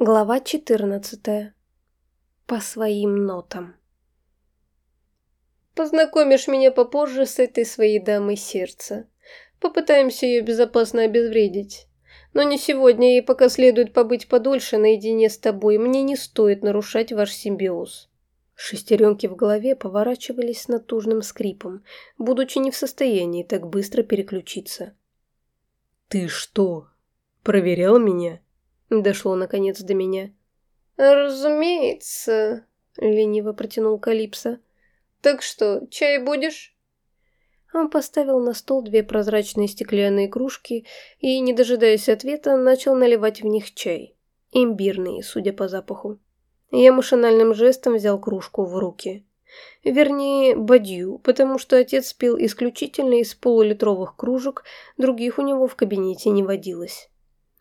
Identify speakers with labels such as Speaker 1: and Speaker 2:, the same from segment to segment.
Speaker 1: Глава 14. По своим нотам. Познакомишь меня попозже с этой своей дамой сердца. Попытаемся ее безопасно обезвредить. Но не сегодня, ей пока следует побыть подольше наедине с тобой. Мне не стоит нарушать ваш симбиоз. Шестеренки в голове поворачивались с натужным скрипом, будучи не в состоянии так быстро переключиться.
Speaker 2: «Ты что, проверял меня?»
Speaker 1: Дошло наконец до меня. «Разумеется», — лениво протянул Калипсо. «Так что, чай будешь?» Он поставил на стол две прозрачные стеклянные кружки и, не дожидаясь ответа, начал наливать в них чай. Имбирный, судя по запаху. Я машинальным жестом взял кружку в руки. Вернее, бадью, потому что отец пил исключительно из полулитровых кружек, других у него в кабинете не водилось.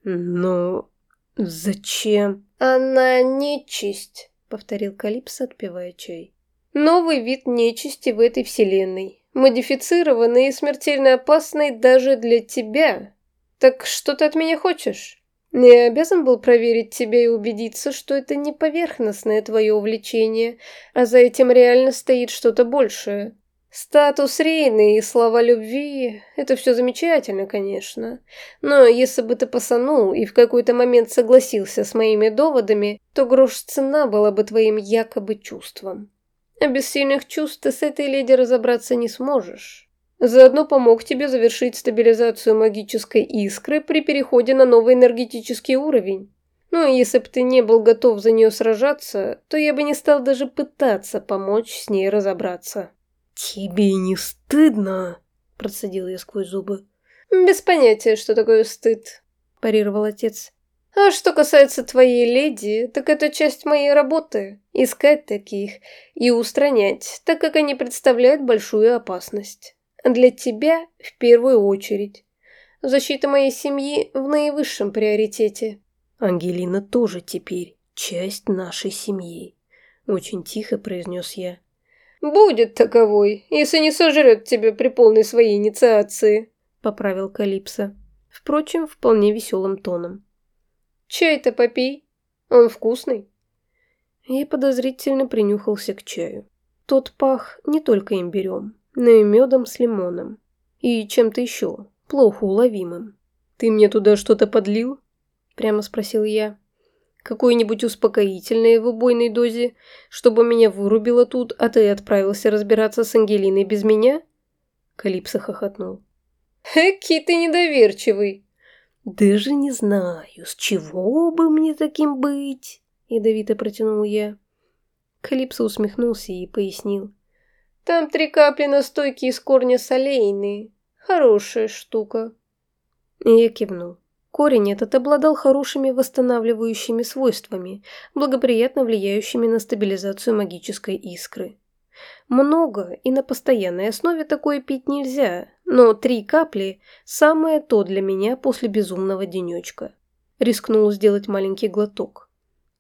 Speaker 2: «Но «Зачем?»
Speaker 1: «Она нечисть», — повторил Калипсо, отпивая чай. «Новый вид нечисти в этой вселенной. Модифицированный и смертельно опасный даже для тебя. Так что ты от меня хочешь? Я обязан был проверить тебя и убедиться, что это не поверхностное твое увлечение, а за этим реально стоит что-то большее. Статус Рейны и слова любви – это все замечательно, конечно. Но если бы ты посанул и в какой-то момент согласился с моими доводами, то грош цена была бы твоим якобы чувством. А без сильных чувств ты с этой леди разобраться не сможешь. Заодно помог тебе завершить стабилизацию магической искры при переходе на новый энергетический уровень. Ну, если бы ты не был готов за нее сражаться, то я бы не стал даже пытаться помочь с ней разобраться.
Speaker 2: «Тебе не стыдно?» – процедил я сквозь зубы.
Speaker 1: «Без понятия, что такое стыд», – парировал отец. «А что касается твоей леди, так это часть моей работы – искать таких и устранять, так как они представляют большую опасность. Для тебя в первую очередь. Защита моей семьи в наивысшем приоритете».
Speaker 2: «Ангелина тоже теперь часть нашей семьи», – очень тихо произнес я.
Speaker 1: «Будет таковой, если не сожрет тебя при полной своей инициации», — поправил Калипсо. Впрочем, вполне веселым тоном. «Чай-то попей, он вкусный». Я подозрительно принюхался к чаю. Тот пах не только имбирем, но и медом с лимоном. И чем-то еще, плохо уловимым.
Speaker 2: «Ты мне туда что-то подлил?» – прямо спросил я. Какое-нибудь успокоительное в убойной дозе, чтобы меня вырубило тут, а ты отправился разбираться с Ангелиной без меня?» Калипсо хохотнул.
Speaker 1: «Эки ты недоверчивый!»
Speaker 2: «Даже не знаю, с чего бы мне таким быть?» Ядовито протянул я.
Speaker 1: Калипсо усмехнулся и пояснил. «Там три капли настойки из корня солейны. Хорошая штука».
Speaker 2: Я кивнул. Корень этот обладал хорошими восстанавливающими свойствами, благоприятно влияющими на стабилизацию магической искры. Много и на постоянной основе такое пить нельзя, но три капли – самое то для меня после безумного денечка. Рискнул сделать маленький глоток.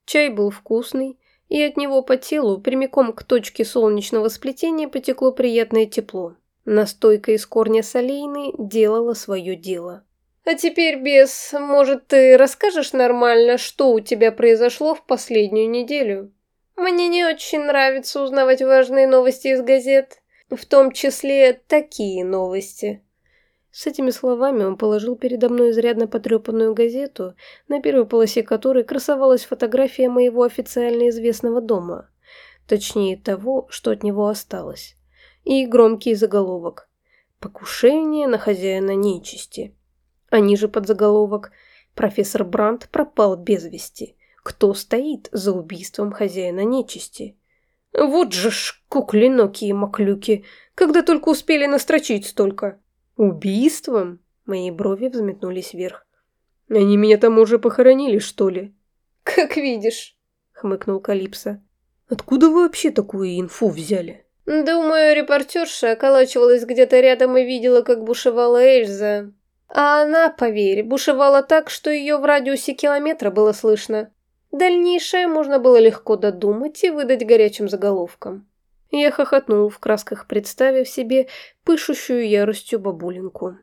Speaker 2: Чай был вкусный, и от него по телу прямиком к точке солнечного сплетения потекло приятное тепло. Настойка из корня солейны делала свое дело.
Speaker 1: А теперь, бес, может, ты расскажешь нормально, что у тебя произошло в последнюю неделю? Мне не очень нравится узнавать важные новости из газет, в том числе такие новости.
Speaker 2: С этими словами он положил передо мной изрядно потрепанную газету, на первой полосе которой красовалась фотография моего официально известного дома. Точнее, того, что от него осталось. И громкий заголовок «Покушение на хозяина нечисти». А ниже подзаголовок «Профессор Брандт пропал без вести. Кто стоит за убийством хозяина нечисти?» Вот же ж куклиноки и маклюки, когда только успели настрочить столько. Убийством? Мои брови взметнулись вверх. Они меня там уже похоронили, что ли?
Speaker 1: Как видишь, хмыкнул Калипсо.
Speaker 2: Откуда вы вообще такую инфу взяли?
Speaker 1: Думаю, репортерша околачивалась где-то рядом и видела, как бушевала Эльза. А она, поверь, бушевала так, что ее в радиусе километра было слышно. Дальнейшее можно было легко додумать и выдать горячим заголовком. Я хохотнул в красках, представив себе пышущую яростью бабулинку.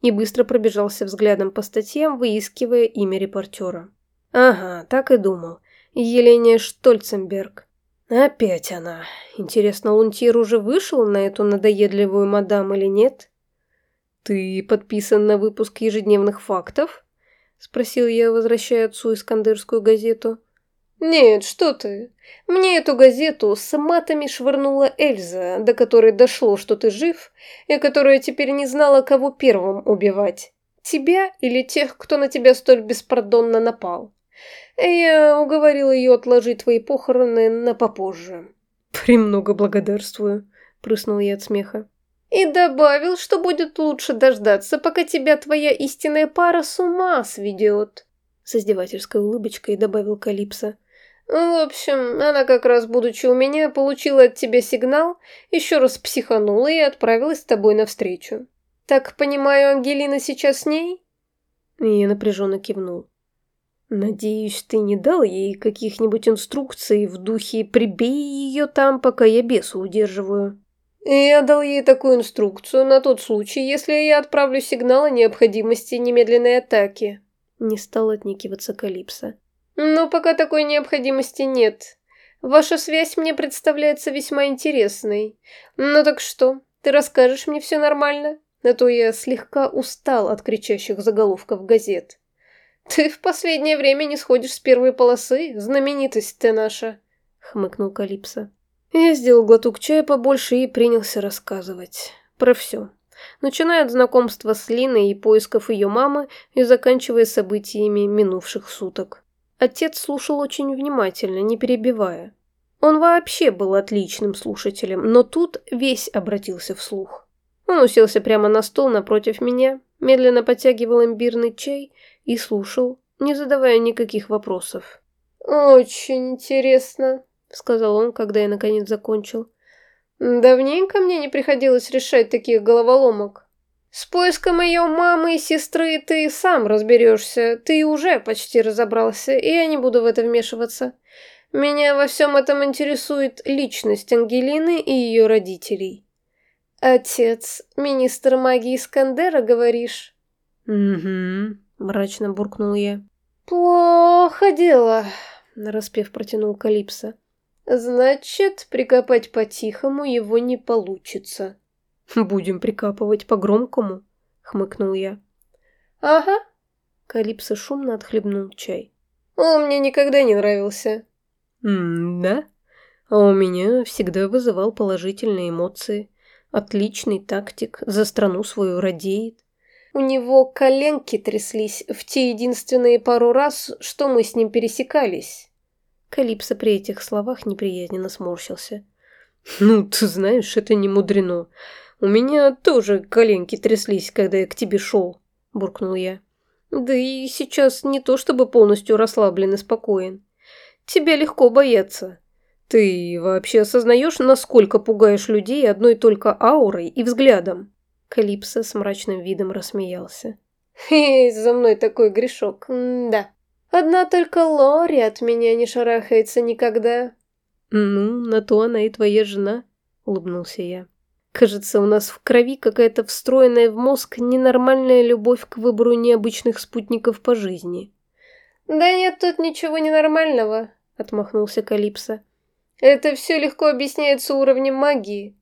Speaker 1: И быстро пробежался взглядом по статьям, выискивая имя репортера.
Speaker 2: Ага, так и думал. Еления Штольценберг. Опять она. Интересно, Лунтир уже вышел на эту надоедливую мадам или нет? Ты подписан на выпуск ежедневных фактов? Спросил я, возвращая отцу Искандерскую газету.
Speaker 1: «Нет, что ты. Мне эту газету с матами швырнула Эльза, до которой дошло, что ты жив, и которая теперь не знала, кого первым убивать. Тебя или тех, кто на тебя столь беспардонно напал. Я уговорил ее отложить твои похороны на попозже».
Speaker 2: «Премного благодарствую», — прыснул я от смеха.
Speaker 1: «И добавил, что будет лучше дождаться, пока тебя твоя истинная пара с ума сведет».
Speaker 2: С издевательской улыбочкой добавил Калипсо.
Speaker 1: В общем, она как раз, будучи у меня, получила от тебя сигнал, еще раз психанула и отправилась с тобой навстречу. Так понимаю, Ангелина сейчас с ней?
Speaker 2: Я напряженно кивнул. Надеюсь, ты не дал ей каких-нибудь инструкций в духе «прибей ее там, пока я бесу удерживаю».
Speaker 1: Я дал ей такую инструкцию на тот случай, если я отправлю сигнал о необходимости немедленной атаки.
Speaker 2: Не стал отникиваться Калипсо.
Speaker 1: Но пока такой необходимости нет. Ваша связь мне представляется весьма интересной. Ну так что, ты расскажешь мне все нормально? А то я слегка устал от кричащих заголовков газет. Ты в последнее время не сходишь с первой полосы, знаменитость ты наша, хмыкнул Калипсо.
Speaker 2: Я сделал глоток чая побольше и принялся рассказывать. Про все. Начиная от знакомства с Линой и поисков ее мамы и заканчивая событиями минувших суток. Отец слушал очень внимательно, не перебивая. Он вообще был отличным слушателем, но тут весь обратился вслух. Он уселся прямо на стол напротив меня, медленно подтягивал имбирный чай и слушал, не задавая никаких вопросов.
Speaker 1: «Очень интересно», — сказал он, когда я наконец закончил. «Давненько мне не приходилось решать таких головоломок. С поиском ее мамы и сестры ты сам разберешься. Ты уже почти разобрался, и я не буду в это вмешиваться. Меня во всем этом интересует личность Ангелины и ее родителей. Отец, министр магии Искандера, говоришь?
Speaker 2: Угу, мрачно буркнул я.
Speaker 1: Плохо дело, нараспев протянул Калипсо. Значит, прикопать по-тихому его не получится.
Speaker 2: «Будем прикапывать по-громкому», — хмыкнул я.
Speaker 1: «Ага».
Speaker 2: Калипсо шумно отхлебнул чай.
Speaker 1: «Он мне никогда не нравился».
Speaker 2: «М-да? А у меня всегда вызывал положительные эмоции. Отличный тактик, за страну свою радеет».
Speaker 1: У него коленки тряслись в те единственные пару раз, что мы с ним пересекались.
Speaker 2: Калипсо при этих словах неприязненно сморщился. «Ну, ты знаешь, это не мудрено. «У меня тоже коленки тряслись, когда я к тебе шел», – буркнул я. «Да и сейчас не то чтобы полностью расслаблен и спокоен. Тебя легко бояться. Ты вообще осознаешь, насколько пугаешь людей одной только аурой и взглядом?» Калипсо с мрачным видом рассмеялся.
Speaker 1: «Хе, за мной такой грешок, да. Одна только Лори от меня не шарахается никогда».
Speaker 2: «Ну, на то она и твоя жена», — улыбнулся я. Кажется, у нас в крови какая-то встроенная в мозг ненормальная любовь к выбору необычных спутников по жизни.
Speaker 1: «Да нет тут ничего ненормального», — отмахнулся Калипсо. «Это все легко объясняется уровнем магии.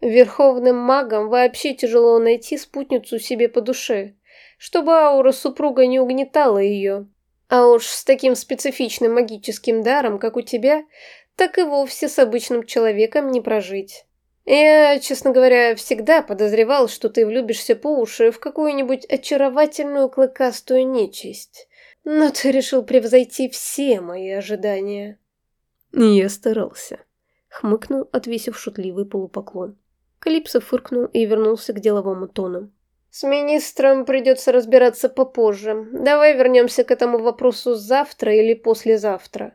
Speaker 1: Верховным магам вообще тяжело найти спутницу себе по душе, чтобы аура супруга не угнетала ее. А уж с таким специфичным магическим даром, как у тебя, так и вовсе с обычным человеком не прожить». Я, честно говоря, всегда подозревал, что ты влюбишься по уши в какую-нибудь очаровательную клыкастую нечисть. Но ты решил превзойти все мои ожидания.
Speaker 2: Я старался. Хмыкнул, отвесив шутливый полупоклон. Калипсо фыркнул и вернулся к деловому тону.
Speaker 1: «С министром придется разбираться попозже. Давай вернемся к этому вопросу завтра или послезавтра.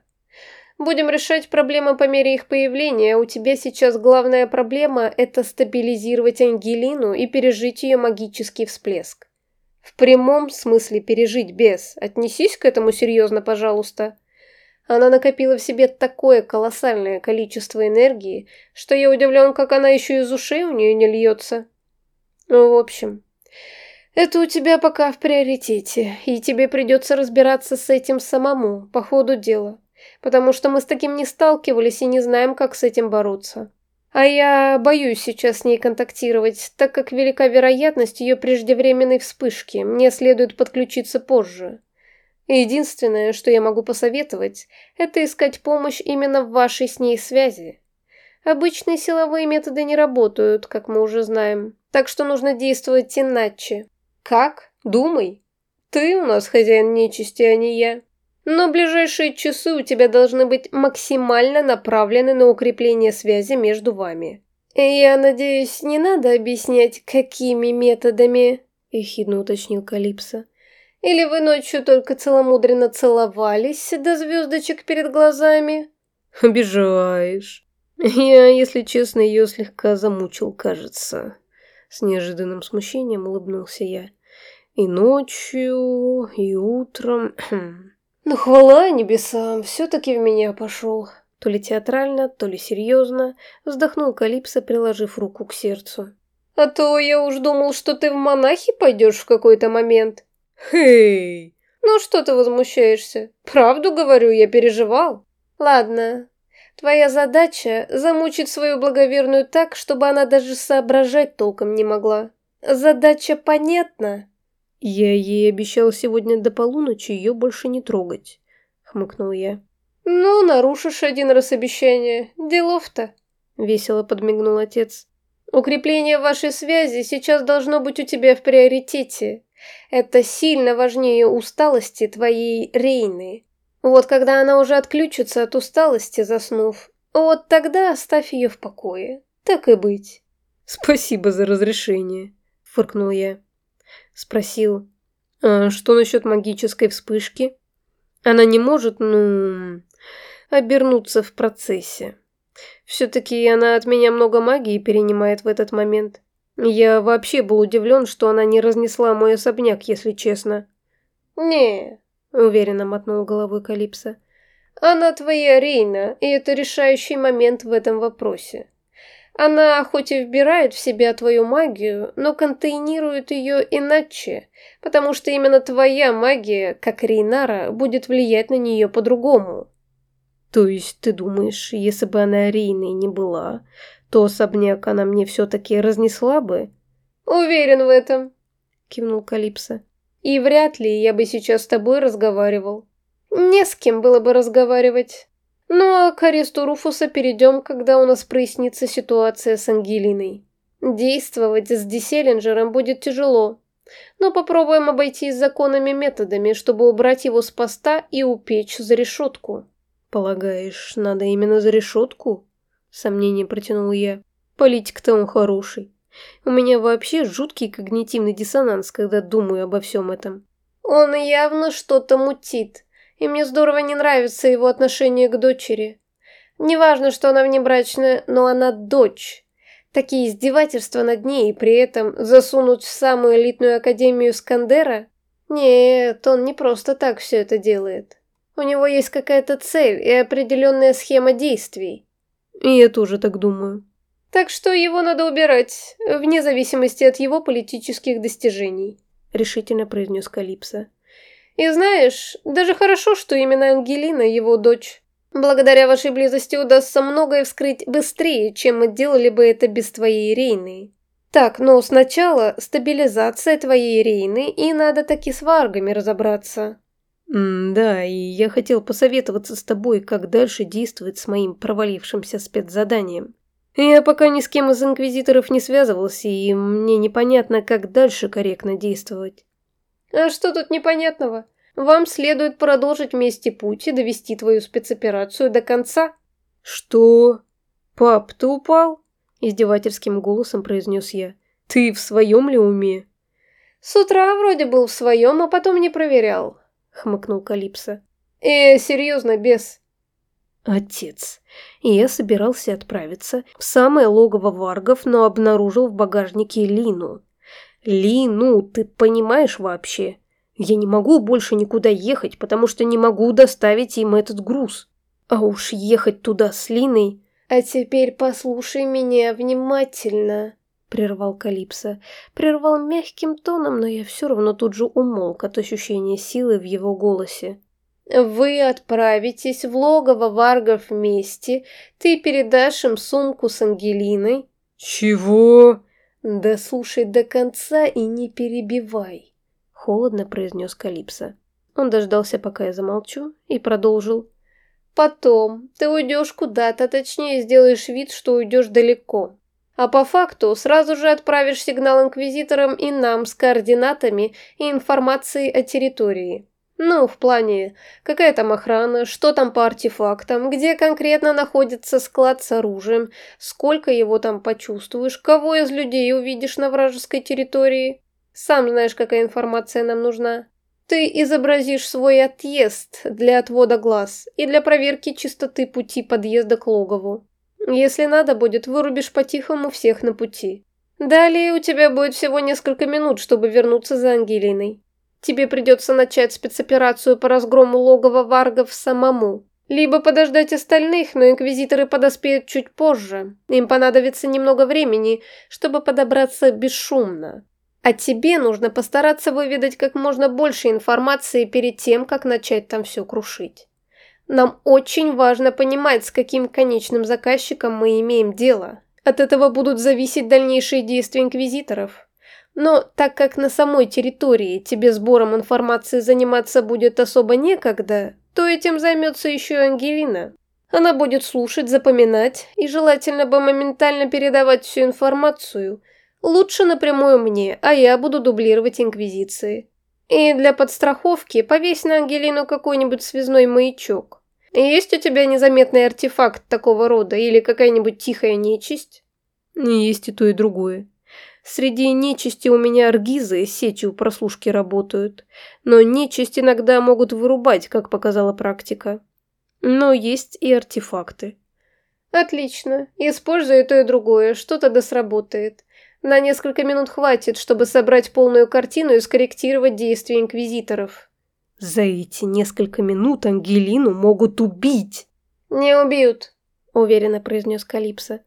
Speaker 1: Будем решать проблемы по мере их появления. У тебя сейчас главная проблема – это стабилизировать Ангелину и пережить ее магический всплеск. В прямом смысле пережить без. Отнесись к этому серьезно, пожалуйста. Она накопила в себе такое колоссальное количество энергии, что я удивлен, как она еще из ушей у нее не льется. Ну, в общем, Это у тебя пока в приоритете, и тебе придется разбираться с этим самому, по ходу дела, потому что мы с таким не сталкивались и не знаем, как с этим бороться. А я боюсь сейчас с ней контактировать, так как велика вероятность ее преждевременной вспышки, мне следует подключиться позже. Единственное, что я могу посоветовать, это искать помощь именно в вашей с ней связи. Обычные силовые методы не работают, как мы уже знаем, так что нужно действовать иначе. Как? Думай. Ты у нас хозяин нечисти, а не я. Но ближайшие часы у тебя должны быть максимально направлены на укрепление связи между вами. Я надеюсь, не надо объяснять, какими методами, ехидно уточнил Калипсо. Или вы ночью только целомудренно целовались до звездочек перед глазами?
Speaker 2: Обижаешь. Я, если честно, ее слегка замучил, кажется. С неожиданным смущением улыбнулся я. И ночью, и утром.
Speaker 1: Ну, хвала небесам, все-таки в меня пошел.
Speaker 2: То ли театрально, то ли серьезно, вздохнул Калипсо, приложив руку к сердцу.
Speaker 1: А то я уж думал, что ты в монахи пойдешь в какой-то момент.
Speaker 2: Хей!
Speaker 1: Ну что ты возмущаешься? Правду говорю, я переживал. Ладно, твоя задача замучить свою благоверную так, чтобы она даже соображать толком не могла. Задача понятна?
Speaker 2: Я ей обещал сегодня до полуночи ее больше не трогать, хмыкнул я.
Speaker 1: Ну, нарушишь один раз обещание. Делов-то. Весело подмигнул отец. Укрепление вашей связи сейчас должно быть у тебя в приоритете. Это сильно важнее усталости твоей Рейны. Вот когда она уже отключится от усталости, заснув, вот тогда оставь ее в покое. Так и быть.
Speaker 2: Спасибо за разрешение, фыркнул я. Спросил, а что насчет магической вспышки? Она не может, ну, обернуться в процессе. Все-таки она от меня много магии перенимает в этот момент. Я вообще был удивлен, что она не разнесла мой особняк, если честно.
Speaker 1: «Не», — уверенно мотнул головой Калипсо. «Она твоя Рейна, и это решающий момент в этом вопросе. Она хоть и вбирает в себя твою магию, но контейнирует ее иначе, потому что именно твоя магия, как Рейнара, будет влиять на нее по-другому».
Speaker 2: «То есть ты думаешь, если бы она Рейной не была, то особняк она мне все-таки разнесла бы?»
Speaker 1: «Уверен в этом», — кивнул Калипсо. «И вряд ли я бы сейчас с тобой разговаривал. Не с кем было бы разговаривать. Ну а к аресту Руфуса перейдем, когда у нас прояснится ситуация с Ангелиной. Действовать с Диселлинджером будет тяжело, но попробуем обойтись законными методами, чтобы убрать его с поста и упечь за решетку».
Speaker 2: «Полагаешь, надо именно за решетку?» Сомнение протянул я. Политик-то он хороший. У меня вообще жуткий когнитивный диссонанс, когда думаю обо всем этом.
Speaker 1: Он явно что-то мутит, и мне здорово не нравится его отношение к дочери. Неважно, что она внебрачная, но она дочь. Такие издевательства над ней и при этом засунуть в самую элитную академию Скандера? Нет, он не просто так все это делает. У него есть какая-то цель и определенная схема действий.
Speaker 2: И я тоже так думаю.
Speaker 1: Так что его надо убирать, вне зависимости от его политических достижений, решительно произнес Калипсо. И знаешь, даже хорошо, что именно Ангелина его дочь. Благодаря вашей близости удастся многое вскрыть быстрее, чем мы делали бы это без твоей Рейны. Так, но сначала стабилизация твоей Рейны, и надо таки с варгами разобраться.
Speaker 2: М да, и я хотел посоветоваться с тобой, как дальше действовать с моим провалившимся спецзаданием. Я пока ни с кем из инквизиторов не связывался, и мне непонятно, как дальше корректно действовать.
Speaker 1: А что тут непонятного? Вам следует продолжить вместе путь и довести твою спецоперацию до конца.
Speaker 2: Что? Пап, ты упал? Издевательским голосом произнес я. Ты в своем ли уме?
Speaker 1: С утра вроде был в своем, а потом не проверял хмыкнул Калипсо. «Э, серьезно, бес».
Speaker 2: Отец. И я собирался отправиться в самое логово варгов, но обнаружил в багажнике Лину. Лину, ты понимаешь вообще? Я не могу больше никуда ехать, потому что не могу доставить им этот груз. А уж ехать туда с Линой...
Speaker 1: А теперь послушай меня внимательно,
Speaker 2: прервал Калипсо. Прервал мягким тоном, но я все равно тут же умолк от ощущения силы в его голосе.
Speaker 1: «Вы отправитесь в логово Варгов вместе, ты передашь им сумку с Ангелиной».
Speaker 2: «Чего?»
Speaker 1: «Да слушай до конца и не перебивай», — холодно произнес Калипсо.
Speaker 2: Он дождался, пока я замолчу, и продолжил.
Speaker 1: «Потом ты уйдешь куда-то, точнее сделаешь вид, что уйдешь далеко. А по факту сразу же отправишь сигнал инквизиторам и нам с координатами и информацией о территории. Ну, в плане, какая там охрана, что там по артефактам, где конкретно находится склад с оружием, сколько его там почувствуешь, кого из людей увидишь на вражеской территории. Сам знаешь, какая информация нам нужна. Ты изобразишь свой отъезд для отвода глаз и для проверки чистоты пути подъезда к логову. Если надо будет, вырубишь по-тихому всех на пути. Далее у тебя будет всего несколько минут, чтобы вернуться за Ангелиной. Тебе придется начать спецоперацию по разгрому логова варгов самому. Либо подождать остальных, но инквизиторы подоспеют чуть позже. Им понадобится немного времени, чтобы подобраться бесшумно. А тебе нужно постараться выведать как можно больше информации перед тем, как начать там все крушить. Нам очень важно понимать, с каким конечным заказчиком мы имеем дело. От этого будут зависеть дальнейшие действия инквизиторов. Но так как на самой территории тебе сбором информации заниматься будет особо некогда, то этим займется еще Ангелина. Она будет слушать, запоминать и желательно бы моментально передавать всю информацию. Лучше напрямую мне, а я буду дублировать Инквизиции. И для подстраховки повесь на Ангелину какой-нибудь связной маячок. Есть у тебя незаметный артефакт такого рода или какая-нибудь тихая нечисть?
Speaker 2: Есть и то, и другое. Среди нечисти у меня аргизы сетью прослушки работают, но нечисть иногда могут вырубать, как показала практика. Но есть и артефакты.
Speaker 1: Отлично. Используй и то, и другое, что-то да сработает. На несколько минут хватит, чтобы собрать полную картину и скорректировать действия инквизиторов.
Speaker 2: За эти несколько минут Ангелину могут убить.
Speaker 1: Не убьют, уверенно произнес Калипсо.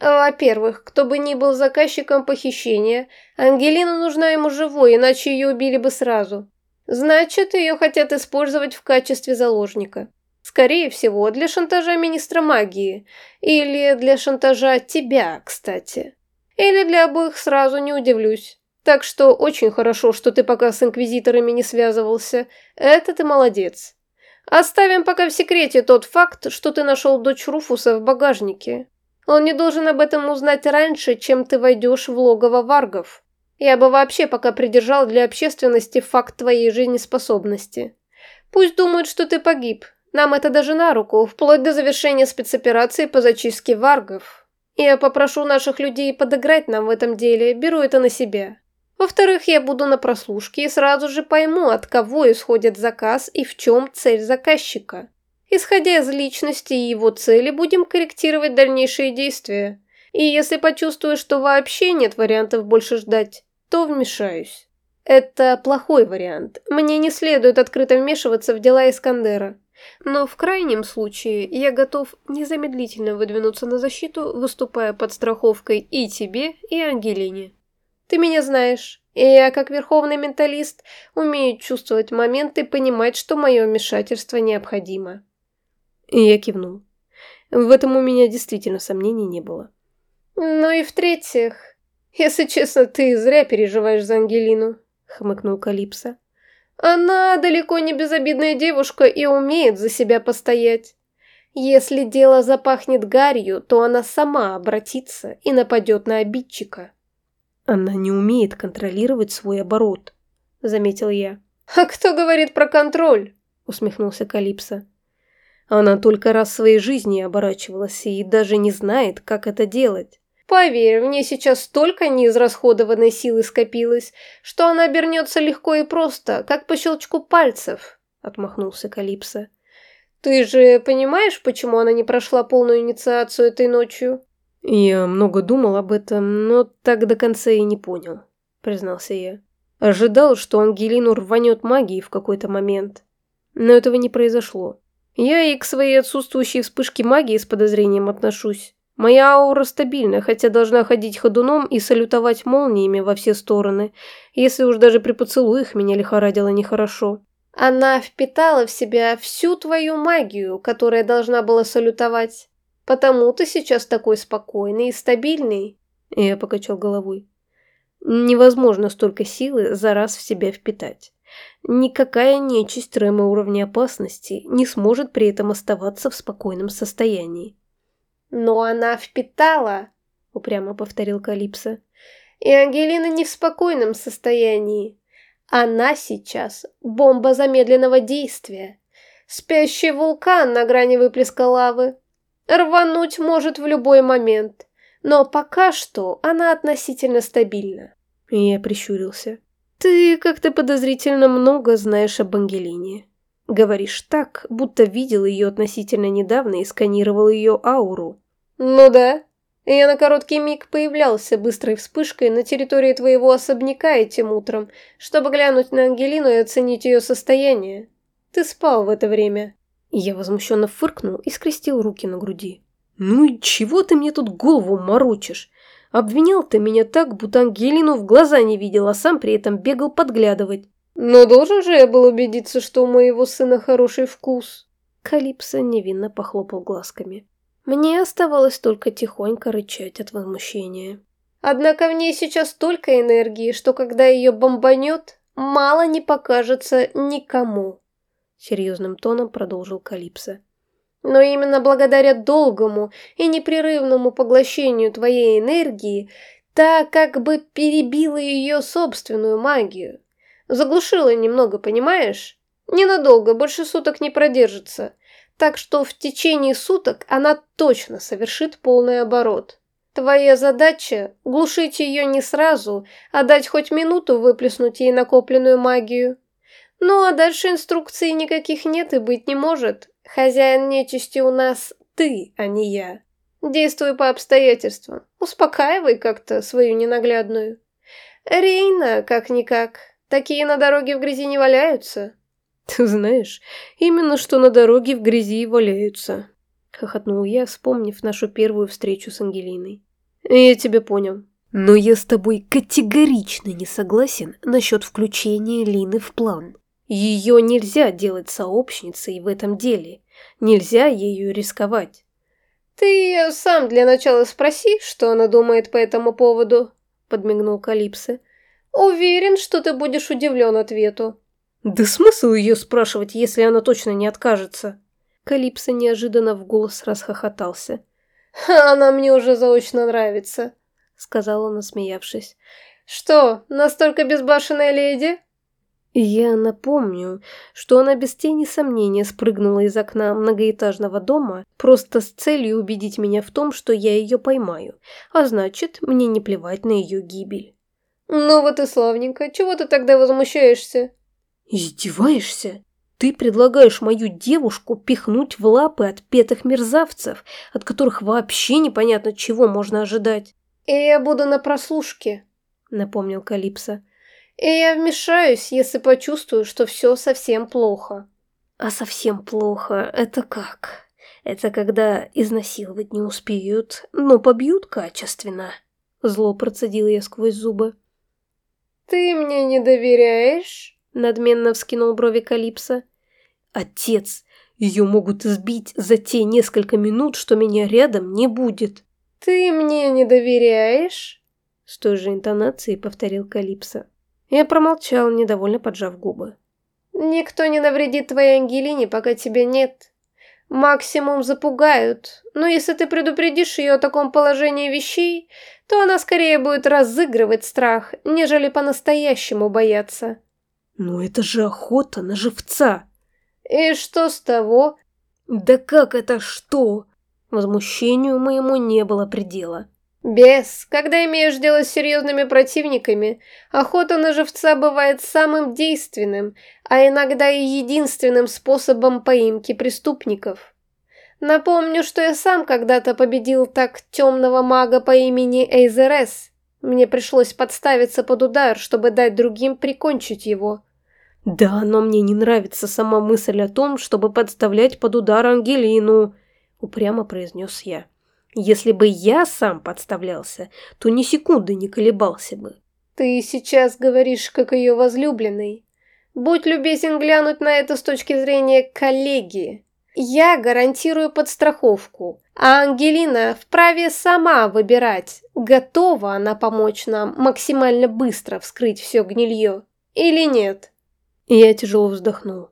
Speaker 1: Во-первых, кто бы ни был заказчиком похищения, Ангелина нужна ему живой, иначе ее убили бы сразу. Значит, ее хотят использовать в качестве заложника. Скорее всего, для шантажа министра магии. Или для шантажа тебя, кстати. Или для обоих сразу, не удивлюсь. Так что очень хорошо, что ты пока с инквизиторами не связывался. Это ты молодец. Оставим пока в секрете тот факт, что ты нашел дочь Руфуса в багажнике. Он не должен об этом узнать раньше, чем ты войдешь в логово варгов. Я бы вообще пока придержал для общественности факт твоей жизнеспособности. Пусть думают, что ты погиб. Нам это даже на руку, вплоть до завершения спецоперации по зачистке варгов. Я попрошу наших людей подыграть нам в этом деле, беру это на себя. Во-вторых, я буду на прослушке и сразу же пойму, от кого исходит заказ и в чем цель заказчика. Исходя из личности и его цели, будем корректировать дальнейшие действия. И если почувствую, что вообще нет вариантов больше ждать, то вмешаюсь. Это плохой вариант. Мне не следует открыто вмешиваться в дела Искандера. Но в крайнем случае я готов незамедлительно выдвинуться на защиту, выступая под страховкой и тебе, и Ангелине. Ты меня знаешь, и я, как верховный менталист, умею чувствовать моменты и понимать, что мое вмешательство необходимо.
Speaker 2: И я кивнул. В этом у меня действительно сомнений не было.
Speaker 1: Ну и в-третьих, если честно, ты зря переживаешь за Ангелину, хмыкнул Калипсо. Она далеко не безобидная девушка и умеет за себя постоять. Если дело запахнет гарью, то она сама обратится и нападет на обидчика.
Speaker 2: Она не умеет контролировать свой оборот, заметил я.
Speaker 1: А кто говорит про контроль? усмехнулся Калипсо.
Speaker 2: Она только раз в своей жизни оборачивалась и даже не знает, как это делать.
Speaker 1: Поверь, мне сейчас столько неизрасходованной силы скопилось, что она обернется легко и просто, как по щелчку пальцев, отмахнулся Калипсо. Ты же понимаешь, почему она не прошла полную инициацию этой ночью?
Speaker 2: «Я много думал об этом, но так до конца и не понял», — признался я. Ожидал, что Ангелину рванет магией в какой-то момент. Но этого не произошло. Я и к своей отсутствующей вспышке магии с подозрением отношусь. Моя аура стабильна, хотя должна ходить ходуном и салютовать молниями во все стороны, если уж даже при поцелуях меня лихорадило нехорошо.
Speaker 1: Она впитала в себя всю твою магию, которая должна была салютовать. Потому ты сейчас такой спокойный и стабильный.
Speaker 2: Я покачал головой. Невозможно столько силы за раз в себя впитать. Никакая нечисть Рэма уровня опасности не сможет при этом оставаться в спокойном состоянии.
Speaker 1: «Но она впитала», — упрямо повторил Калипсо. «И Ангелина не в спокойном состоянии. Она сейчас бомба замедленного действия. Спящий вулкан на грани выплеска лавы. Рвануть может в любой момент, но пока что она относительно стабильна».
Speaker 2: Я прищурился. «Ты как-то подозрительно много знаешь об Ангелине. Говоришь так, будто видел ее относительно недавно и сканировал ее ауру.
Speaker 1: Ну да. Я на короткий миг появлялся быстрой вспышкой на территории твоего особняка этим утром, чтобы глянуть на Ангелину и оценить ее состояние. Ты спал в это время.
Speaker 2: Я возмущенно фыркнул и скрестил руки на груди. «Ну и чего ты мне тут голову морочишь? Обвинял ты меня так, будто Ангелину в глаза не видел, а сам при этом бегал подглядывать.
Speaker 1: Но должен же я был убедиться, что у моего сына хороший вкус.
Speaker 2: Калипсо невинно похлопал глазками. Мне оставалось только тихонько рычать от возмущения.
Speaker 1: Однако в ней сейчас столько энергии, что когда ее бомбанет, мало не покажется никому.
Speaker 2: Серьезным тоном продолжил Калипсо.
Speaker 1: Но именно благодаря долгому и непрерывному поглощению твоей энергии, так как бы перебила ее собственную магию. Заглушила немного, понимаешь? Ненадолго, больше суток не продержится. Так что в течение суток она точно совершит полный оборот. Твоя задача – глушить ее не сразу, а дать хоть минуту выплеснуть ей накопленную магию. Ну а дальше инструкций никаких нет и быть не может. Хозяин нечисти у нас ты, а не я. Действуй по обстоятельствам. Успокаивай как-то свою ненаглядную. Рейна, как-никак, Такие на дороге в грязи не валяются.
Speaker 2: Ты знаешь, именно что на дороге в грязи и валяются. Хохотнул я, вспомнив нашу первую встречу с Ангелиной. Я тебя понял. Но я с тобой категорично не согласен насчет включения Лины в план. Ее нельзя делать сообщницей в этом деле. Нельзя ею рисковать.
Speaker 1: «Ты сам для начала спроси, что она думает по этому поводу», — подмигнул Калипсо. Уверен, что ты будешь удивлен ответу.
Speaker 2: Да смысл ее спрашивать, если она точно не откажется? Калипсо неожиданно в голос расхохотался.
Speaker 1: «Она мне уже заочно нравится», — сказал он, насмеявшись. «Что, настолько безбашенная леди?»
Speaker 2: Я напомню, что она без тени сомнения спрыгнула из окна многоэтажного дома просто с целью убедить меня в том, что я ее поймаю, а значит, мне не плевать на ее гибель.
Speaker 1: «Ну вот и славненько. Чего ты тогда возмущаешься?»
Speaker 2: «Издеваешься? Ты предлагаешь мою девушку пихнуть в лапы отпетых мерзавцев, от которых вообще непонятно, чего можно ожидать».
Speaker 1: «И я буду на прослушке», — напомнил Калипсо. «И я вмешаюсь, если почувствую, что все совсем плохо».
Speaker 2: «А совсем плохо — это как?» Это когда изнасиловать не успеют, но побьют качественно. Зло процедил я сквозь зубы.
Speaker 1: «Ты мне не доверяешь?»
Speaker 2: — надменно вскинул брови Калипсо. «Отец, ее могут сбить за те несколько минут, что меня рядом не будет».
Speaker 1: «Ты мне не доверяешь?»
Speaker 2: — с той же интонацией повторил Калипсо. Я промолчал, недовольно поджав губы.
Speaker 1: «Никто не навредит твоей Ангелине, пока тебя нет. Максимум запугают, но если ты предупредишь ее о таком положении вещей, то она скорее будет разыгрывать страх, нежели по-настоящему бояться.
Speaker 2: Но это же охота на живца.
Speaker 1: И что с того?
Speaker 2: Да как это что? Возмущению моему не было предела.
Speaker 1: Без, когда имеешь дело с серьезными противниками, охота на живца бывает самым действенным, а иногда и единственным способом поимки преступников. Напомню, что я сам когда-то победил так темного мага по имени Эйзерес. Мне пришлось подставиться под удар, чтобы дать другим прикончить его.
Speaker 2: Да, но мне не нравится сама мысль о том, чтобы подставлять под удар Ангелину, упрямо произнес я. Если бы я сам подставлялся, то ни секунды не колебался бы.
Speaker 1: Ты сейчас говоришь, как ее возлюбленный. Будь любезен глянуть на это с точки зрения коллеги. Я гарантирую подстраховку, а Ангелина вправе сама выбирать, готова она помочь нам максимально быстро вскрыть все гнилье или нет.
Speaker 2: Я тяжело вздохнул.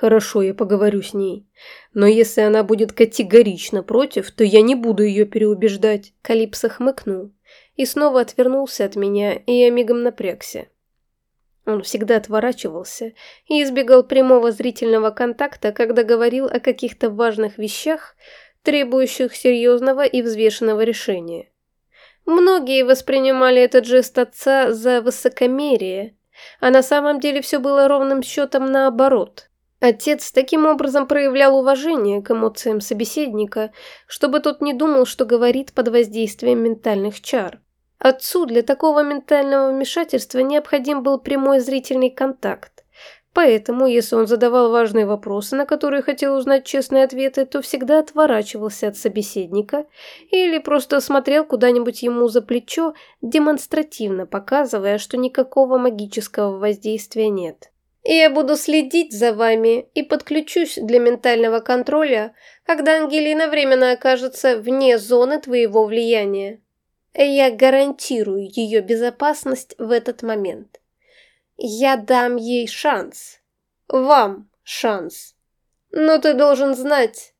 Speaker 2: Хорошо, я поговорю с ней. Но если она будет категорично против, то я не буду ее переубеждать. Калипсо хмыкнул и снова отвернулся от меня, и я мигом напрягся. Он всегда отворачивался и избегал прямого зрительного контакта, когда говорил о каких-то важных вещах, требующих серьезного и взвешенного решения. Многие воспринимали этот жест отца за высокомерие, а на самом деле все было ровным счетом наоборот. Отец таким образом проявлял уважение к эмоциям собеседника, чтобы тот не думал, что говорит под воздействием ментальных чар. Отцу для такого ментального вмешательства необходим был прямой зрительный контакт. Поэтому, если он задавал важные вопросы, на которые хотел узнать честные ответы, то всегда отворачивался от собеседника или просто смотрел куда-нибудь ему за плечо, демонстративно показывая, что никакого магического воздействия нет
Speaker 1: и я буду следить за вами и подключусь для ментального контроля, когда Ангелина временно окажется вне зоны твоего влияния. Я гарантирую ее безопасность в этот момент. Я дам ей шанс. Вам шанс. Но ты должен знать,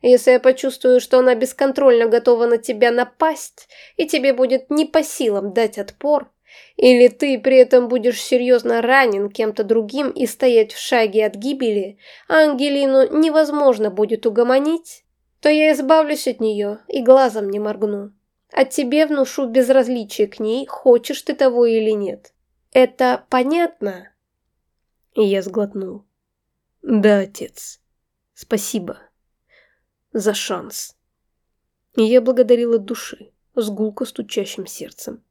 Speaker 1: если я почувствую, что она бесконтрольно готова на тебя напасть, и тебе будет не по силам дать отпор, или ты при этом будешь серьезно ранен кем-то другим и стоять в шаге от гибели, а Ангелину невозможно будет угомонить, то я избавлюсь от нее и глазом не моргну. А тебе внушу безразличие к ней, хочешь ты того или нет. Это понятно?»
Speaker 2: И я сглотнул. «Да, отец. Спасибо. За шанс». И я благодарила души, с гулко стучащим сердцем.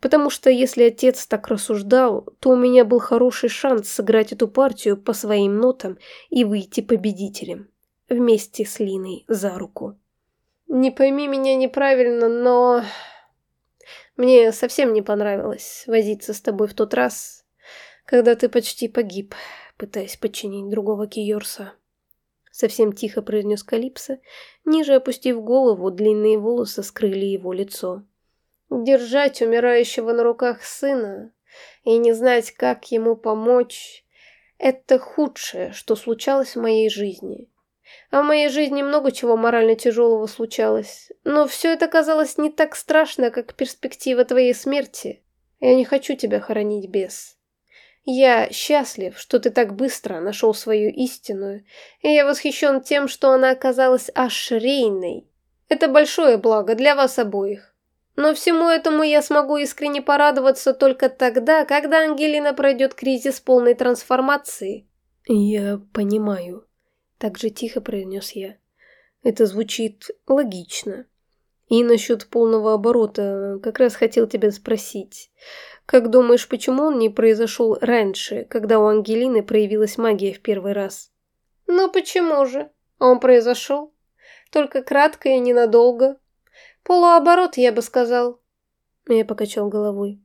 Speaker 2: Потому что если отец так рассуждал, то у меня был хороший шанс сыграть эту партию по своим нотам и выйти победителем. Вместе с Линой за руку.
Speaker 1: Не пойми меня неправильно, но... Мне совсем не понравилось возиться с тобой в тот раз, когда ты почти погиб, пытаясь подчинить другого Киорса. Совсем тихо произнес Калипсо, ниже опустив голову, длинные волосы скрыли его лицо. Держать умирающего на руках сына и не знать, как ему помочь, это худшее, что случалось в моей жизни. А в моей жизни много чего морально тяжелого случалось, но все это казалось не так страшно, как перспектива твоей смерти. Я не хочу тебя хоронить, без. Я счастлив, что ты так быстро нашел свою истинную, и я восхищен тем, что она оказалась ашрейной. Это большое благо для вас обоих. Но всему этому я смогу искренне порадоваться только тогда, когда Ангелина пройдет кризис полной трансформации.
Speaker 2: Я понимаю. Так же тихо произнес я. Это звучит логично. И насчет полного оборота как раз хотел тебя спросить. Как думаешь, почему он не произошел раньше, когда у Ангелины проявилась магия в первый раз?
Speaker 1: Ну почему же? Он произошел. Только кратко и ненадолго. Полуоборот, я бы сказал.
Speaker 2: Я покачал головой.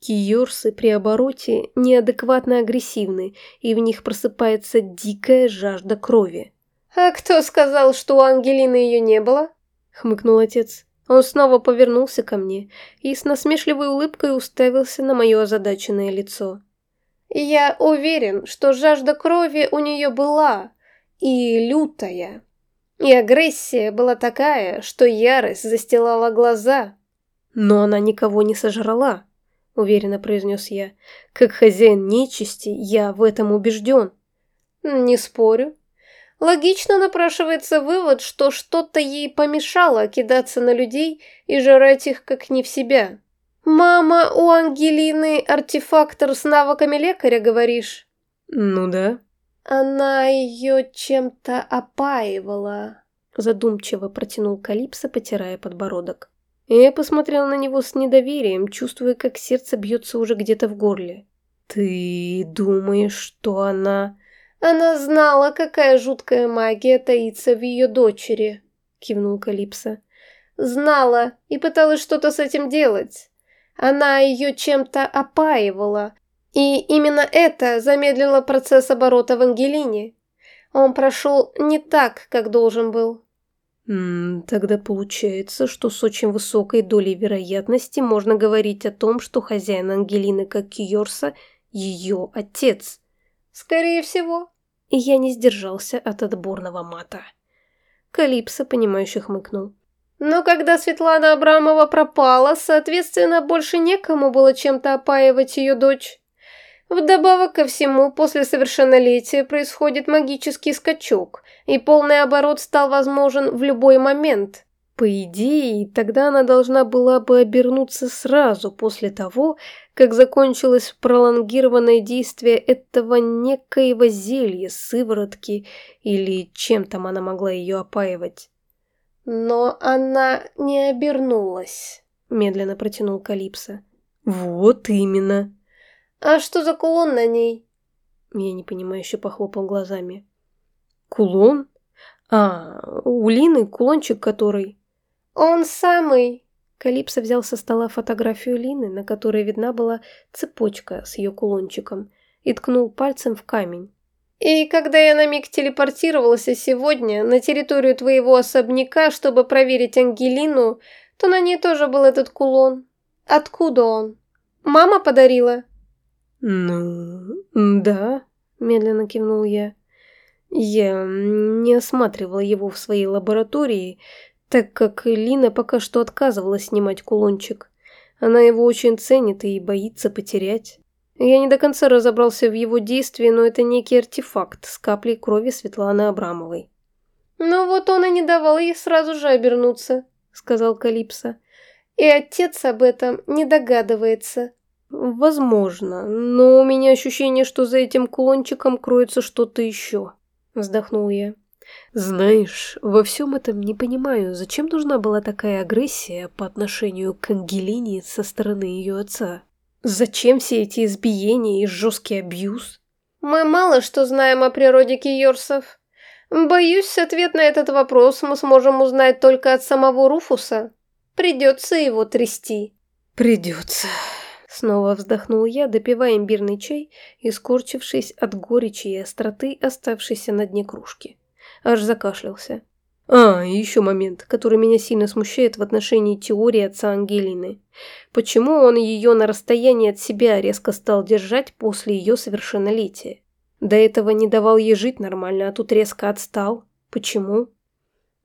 Speaker 2: Киорсы при обороте неадекватно агрессивны, и в них просыпается дикая жажда крови.
Speaker 1: «А кто сказал, что у Ангелины ее не было?»
Speaker 2: — хмыкнул отец. Он снова повернулся ко мне и с насмешливой улыбкой уставился на мое озадаченное лицо.
Speaker 1: «Я уверен, что жажда крови у нее была, и лютая. И агрессия была такая, что ярость застилала глаза.
Speaker 2: «Но она никого не сожрала», — уверенно произнес я. «Как хозяин нечисти, я в этом убежден».
Speaker 1: «Не спорю. Логично напрашивается вывод, что что-то ей помешало кидаться на людей и жрать их как не в себя. Мама у Ангелины артефактор с навыками лекаря, говоришь?»
Speaker 2: «Ну да»,
Speaker 1: она ее чем-то опаивала.
Speaker 2: Задумчиво протянул Калипсо, потирая подбородок. Я посмотрел на него с недоверием, чувствуя, как сердце бьется уже где-то в горле. «Ты думаешь, что она...»
Speaker 1: «Она знала, какая жуткая магия таится в ее дочери», — кивнул Калипсо. Знала и пыталась что-то с этим делать. Она ее чем-то опаивала. И именно это замедлило процесс оборота в Ангелине. Он прошел не так, как должен был.
Speaker 2: М тогда получается, что с очень высокой долей вероятности можно говорить о том, что хозяин Ангелины как Киорса – ее отец.
Speaker 1: Скорее всего.
Speaker 2: И я не сдержался от отборного мата. Калипсо, понимающе хмыкнул.
Speaker 1: Но когда Светлана Абрамова пропала, соответственно, больше некому было чем-то опаивать ее дочь. Вдобавок ко всему, после совершеннолетия происходит магический скачок, и полный оборот стал возможен в любой момент.
Speaker 2: По идее, тогда она должна была бы обернуться сразу после того, как закончилось пролонгированное действие этого некоего зелья, сыворотки или чем там она могла ее опаивать.
Speaker 1: «Но она не обернулась», —
Speaker 2: медленно протянул Калипсо. «Вот именно»,
Speaker 1: «А что за кулон на ней?»
Speaker 2: Я непонимающе похлопал глазами. «Кулон? А, у Лины кулончик который...»
Speaker 1: «Он самый!»
Speaker 2: Калипсо взял со стола фотографию Лины, на которой видна была цепочка с ее кулончиком, и ткнул пальцем в камень.
Speaker 1: «И когда я на миг телепортировался сегодня на территорию твоего особняка, чтобы проверить Ангелину, то на ней тоже был этот кулон. Откуда он? Мама подарила?»
Speaker 2: «Ну, да», – медленно кивнул я. Я не осматривала его в своей лаборатории, так как Лина пока что отказывалась снимать кулончик. Она его очень ценит и боится потерять. Я не до конца разобрался в его действии, но это некий артефакт с каплей крови Светланы Абрамовой.
Speaker 1: «Ну вот он и не давал ей сразу же обернуться», — сказал Калипсо. «И отец об этом не догадывается».
Speaker 2: «Возможно, но у меня ощущение, что за этим кулончиком кроется что-то еще», – вздохнул я. «Знаешь, во всем этом не понимаю, зачем нужна была такая агрессия по отношению к Ангелине со стороны ее отца? Зачем все эти избиения и жесткий абьюз?»
Speaker 1: «Мы мало что знаем о природе Киорсов. Боюсь, ответ на этот вопрос мы сможем узнать только от самого Руфуса. Придется его трясти».
Speaker 2: «Придется», Снова вздохнул я, допивая имбирный чай и скорчившись от горечи и остроты, оставшейся на дне кружки. Аж закашлялся. А, еще момент, который меня сильно смущает в отношении теории отца Ангелины. Почему он ее на расстоянии от себя резко стал держать после ее совершеннолетия? До этого не давал ей жить нормально, а тут резко отстал. Почему?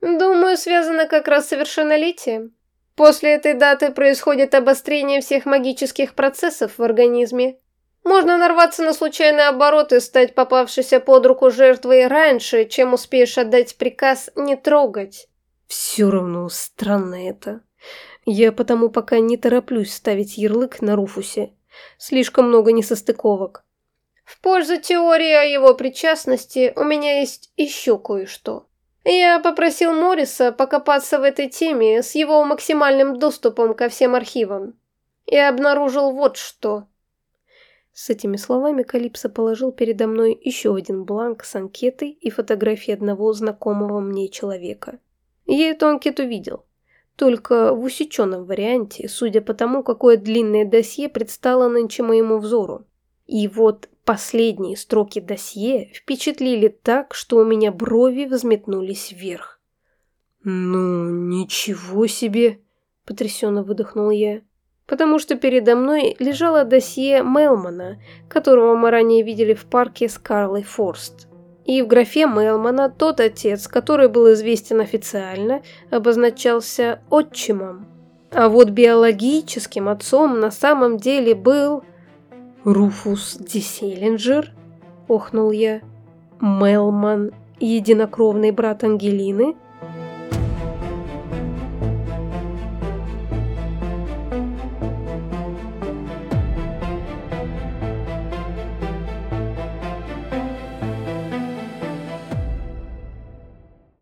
Speaker 1: Думаю, связано как раз с совершеннолетием. После этой даты происходит обострение всех магических процессов в организме. Можно нарваться на случайный оборот и стать попавшейся под руку жертвой раньше, чем успеешь отдать приказ не трогать.
Speaker 2: Все равно странно это. Я потому пока не тороплюсь ставить ярлык на Руфусе. Слишком много несостыковок.
Speaker 1: В пользу теории о его причастности у меня есть еще кое-что. Я попросил Морриса покопаться в этой теме с его максимальным доступом ко всем архивам. И обнаружил вот что.
Speaker 2: С этими словами Калипсо положил передо мной еще один бланк с анкетой и фотографией одного знакомого мне человека. Я эту анкету видел, только в усеченном варианте, судя по тому, какое длинное досье предстало нынче моему взору. И вот Последние строки досье впечатлили так, что у меня брови взметнулись вверх. «Ну, ничего себе!» – потрясенно выдохнул я. Потому что передо мной лежало досье Мелмана, которого мы ранее видели в парке с Карлой Форст. И в графе Мелмана тот отец, который был известен официально, обозначался отчимом. А вот биологическим отцом на самом деле был... «Руфус Диселлинджер?» – охнул я. «Мелман, единокровный брат Ангелины?»